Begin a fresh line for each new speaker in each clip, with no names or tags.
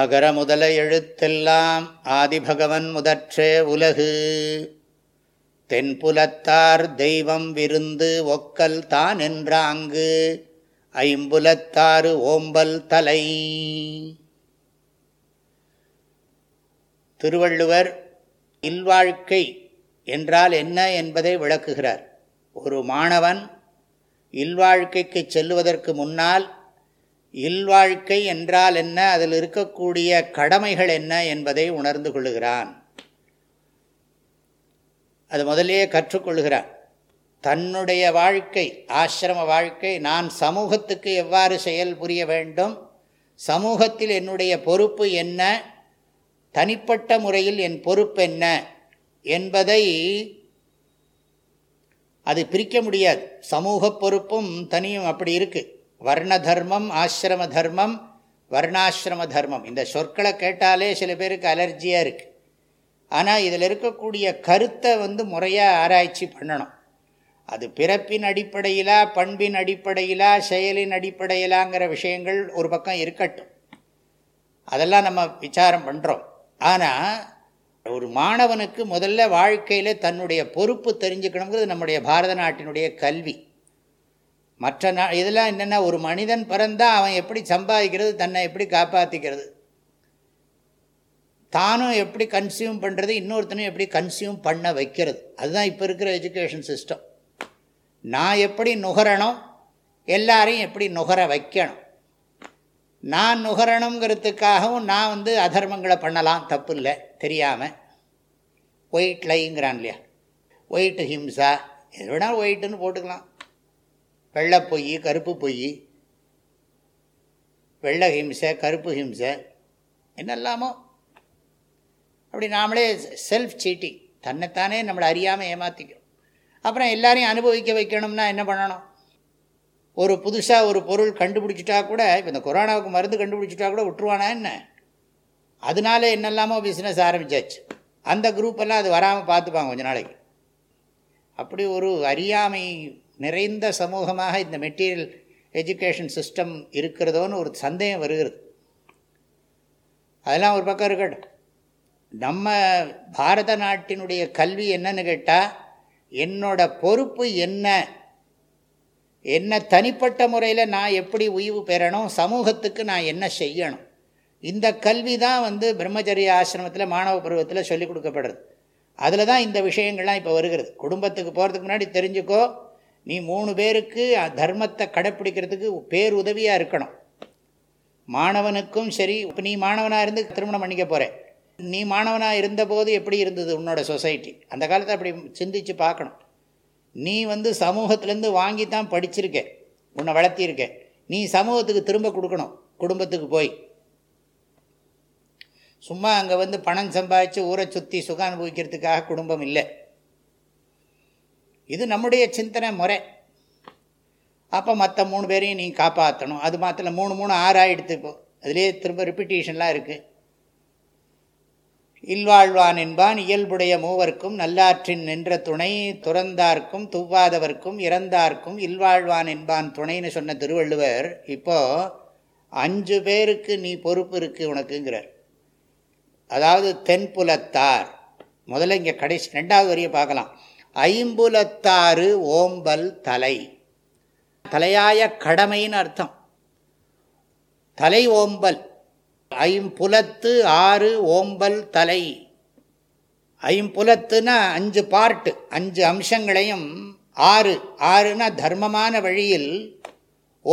அகர முதல எழுத்தெல்லாம் ஆதிபகவன் முதற்றே உலகு தென்புலத்தார் தெய்வம் விருந்து ஒக்கல் தான் என்றாங்கு ஐம்புலத்தாறு ஓம்பல் தலை திருவள்ளுவர் இல்வாழ்க்கை என்றால் என்ன என்பதை விளக்குகிறார் ஒரு மாணவன் இல்வாழ்க்கைக்கு செல்லுவதற்கு முன்னால் இல்வாழ்க்கை என்றால் என்ன அதில் இருக்கக்கூடிய கடமைகள் என்ன என்பதை உணர்ந்து கொள்கிறான் அது முதலே கற்றுக்கொள்கிறான் தன்னுடைய வாழ்க்கை ஆசிரம வாழ்க்கை நான் சமூகத்துக்கு எவ்வாறு செயல் புரிய வேண்டும் சமூகத்தில் என்னுடைய பொறுப்பு என்ன தனிப்பட்ட முறையில் என் பொறுப்பு என்ன என்பதை அது பிரிக்க முடியாது சமூக பொறுப்பும் தனியும் அப்படி இருக்குது வர்ண தர்மம் ஆசிரம தர்மம் வர்ணாசிரம தர்மம் இந்த சொற்களை கேட்டாலே சில பேருக்கு அலர்ஜியாக இருக்குது ஆனால் இதில் இருக்கக்கூடிய கருத்தை வந்து முறையாக ஆராய்ச்சி பண்ணணும் அது பிறப்பின் அடிப்படையிலா பண்பின் அடிப்படையிலா செயலின் அடிப்படையிலாங்கிற விஷயங்கள் ஒரு பக்கம் இருக்கட்டும் அதெல்லாம் நம்ம விசாரம் பண்ணுறோம் ஆனால் ஒரு மாணவனுக்கு முதல்ல வாழ்க்கையில் தன்னுடைய பொறுப்பு தெரிஞ்சுக்கணுங்கிறது நம்முடைய பாரத நாட்டினுடைய கல்வி மற்ற நா இதெல்லாம் என்னென்னா ஒரு மனிதன் பிறந்தால் அவன் எப்படி சம்பாதிக்கிறது தன்னை எப்படி காப்பாற்றிக்கிறது தானும் எப்படி கன்சியூம் பண்ணுறது இன்னொருத்தனும் எப்படி கன்சியூம் பண்ண வைக்கிறது அதுதான் இப்போ இருக்கிற எஜுகேஷன் சிஸ்டம் நான் எப்படி நுகரணும் எல்லாரையும் எப்படி நுகர வைக்கணும் நான் நுகரணுங்கிறதுக்காகவும் நான் வந்து அதர்மங்களை பண்ணலாம் தப்பு இல்லை தெரியாமல் ஒயிட் லைங்கிறான் இல்லையா ஒயிட்டு ஹிம்சா எது வேணாலும் ஒயிட்டுன்னு போட்டுக்கலாம் வெள்ளை பொய் கருப்பு பொய் வெள்ளை ஹிம்சை கருப்பு ஹிம்சை என்னெல்லாமோ அப்படி நாமளே செல்ஃப் சீட்டிங் தன்னைத்தானே நம்மளை அறியாமல் ஏமாற்றிக்கிறோம் அப்புறம் எல்லாரையும் அனுபவிக்க வைக்கணும்னா என்ன பண்ணணும் ஒரு புதுசாக ஒரு பொருள் கண்டுபிடிச்சிட்டா கூட இப்போ இந்த கொரோனாவுக்கு மருந்து கண்டுபிடிச்சிட்டா கூட விட்டுருவானா என்ன அதனால என்னெல்லாமோ பிஸ்னஸ் ஆரம்பித்தாச்சு அந்த குரூப்பெல்லாம் அது வராமல் பார்த்துப்பாங்க கொஞ்ச நாளைக்கு அப்படி ஒரு அறியாமை நிறைந்த சமூகமாக இந்த மெட்டீரியல் எஜுகேஷன் சிஸ்டம் இருக்கிறதோன்னு ஒரு சந்தேகம் வருகிறது அதெல்லாம் ஒரு பக்கம் இருக்கட்டும் நம்ம பாரத நாட்டினுடைய கல்வி என்னன்னு கேட்டால் என்னோட பொறுப்பு என்ன என்ன தனிப்பட்ட முறையில் நான் எப்படி உய்வு பெறணும் சமூகத்துக்கு நான் என்ன செய்யணும் இந்த கல்வி தான் வந்து பிரம்மச்சரிய ஆசிரமத்தில் மாணவ பருவத்தில் சொல்லிக் கொடுக்கப்படுறது அதில் தான் இந்த விஷயங்கள்லாம் இப்போ வருகிறது குடும்பத்துக்கு போகிறதுக்கு முன்னாடி தெரிஞ்சுக்கோ நீ மூணு பேருக்கு தர்மத்தை கடைப்பிடிக்கிறதுக்கு பேர் உதவியாக இருக்கணும் மாணவனுக்கும் சரி இப்போ நீ மாணவனாக இருந்து திருமணம் பண்ணிக்க போகிற நீ மாணவனாக இருந்தபோது எப்படி இருந்தது உன்னோட சொசைட்டி அந்த காலத்தை அப்படி சிந்தித்து பார்க்கணும் நீ வந்து சமூகத்திலேருந்து வாங்கி தான் படிச்சிருக்க உன்னை வளர்த்திருக்க நீ சமூகத்துக்கு திரும்ப கொடுக்கணும் குடும்பத்துக்கு போய் சும்மா அங்கே வந்து பணம் சம்பாதிச்சு ஊரை சுற்றி சுகம் அனுபவிக்கிறதுக்காக குடும்பம் இல்லை இது நம்முடைய சிந்தனை முறை அப்போ மற்ற மூணு பேரையும் நீ காப்பாற்றணும் அது மாத்திரம் மூணு மூணு ஆறாயிடுத்து இப்போ அதுலேயே திரும்ப ரிப்பிட்டேஷன்லாம் இருக்குது இல்வாழ்வான் என்பான் இயல்புடைய மூவர்க்கும் நல்லாற்றின் நின்ற துணை துறந்தார்க்கும் துவ்வாதவர்க்கும் இறந்தார்க்கும் இல்வாழ்வான் என்பான் துணைன்னு சொன்ன திருவள்ளுவர் இப்போது அஞ்சு பேருக்கு நீ பொறுப்பு இருக்குது உனக்குங்கிறார் அதாவது தென்புலத்தார் முதல்ல இங்கே கடைசி ரெண்டாவது வரியை பார்க்கலாம் ஐம்புலத்தாறு ஓம்பல் தலை தலையாய கடமைன்னு அர்த்தம் தலை ஓம்பல் ஐம்புலத்து ஆறு ஓம்பல் தலை ஐம்புலத்துனா அஞ்சு பார்ட்டு அஞ்சு அம்சங்களையும் ஆறு ஆறுனா தர்மமான வழியில்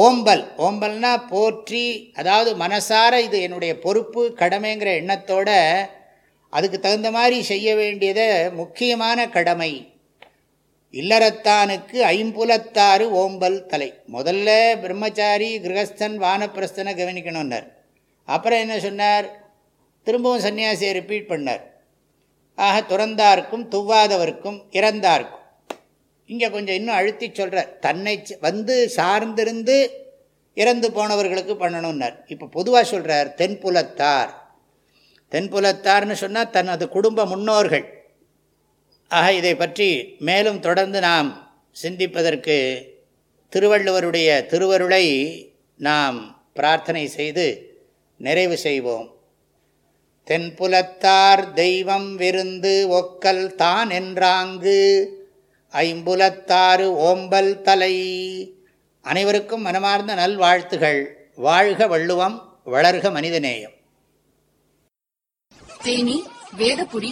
ஓம்பல் ஓம்பல்னா போற்றி அதாவது மனசார இது என்னுடைய பொறுப்பு கடமைங்கிற எண்ணத்தோட அதுக்கு தகுந்த மாதிரி செய்ய வேண்டியதை முக்கியமான கடமை இல்லறத்தானுக்கு ஐம்புலத்தாறு ஓம்பல் தலை முதல்ல பிரம்மச்சாரி கிரகஸ்தன் வானப்பிரஸ்தனை கவனிக்கணும்னார் அப்புறம் என்ன சொன்னார் திரும்பவும் சன்னியாசியை ரிப்பீட் பண்ணார் ஆக துறந்தார்க்கும் துவாதவர்க்கும் இறந்தார்க்கும் இங்கே கொஞ்சம் இன்னும் அழுத்தி சொல்கிறார் தன்னை வந்து சார்ந்திருந்து இறந்து போனவர்களுக்கு பண்ணணும்னார் இப்போ பொதுவாக சொல்கிறார் தென்புலத்தார் தென்புலத்தார்னு சொன்னால் தன் அது குடும்ப முன்னோர்கள் ஆக இதை பற்றி மேலும் தொடர்ந்து நாம் சிந்திப்பதற்கு திருவள்ளுவருடைய திருவருளை நாம் பிரார்த்தனை செய்து நிறைவு செய்வோம் தென்புலத்தார் தெய்வம் விருந்து ஒக்கல் தான் என்றாங்கு ஐம்புலத்தாறு ஓம்பல் தலை அனைவருக்கும் மனமார்ந்த நல்வாழ்த்துகள் வாழ்க வள்ளுவம் வளர்க மனிதநேயம் தேனி வேதபுரி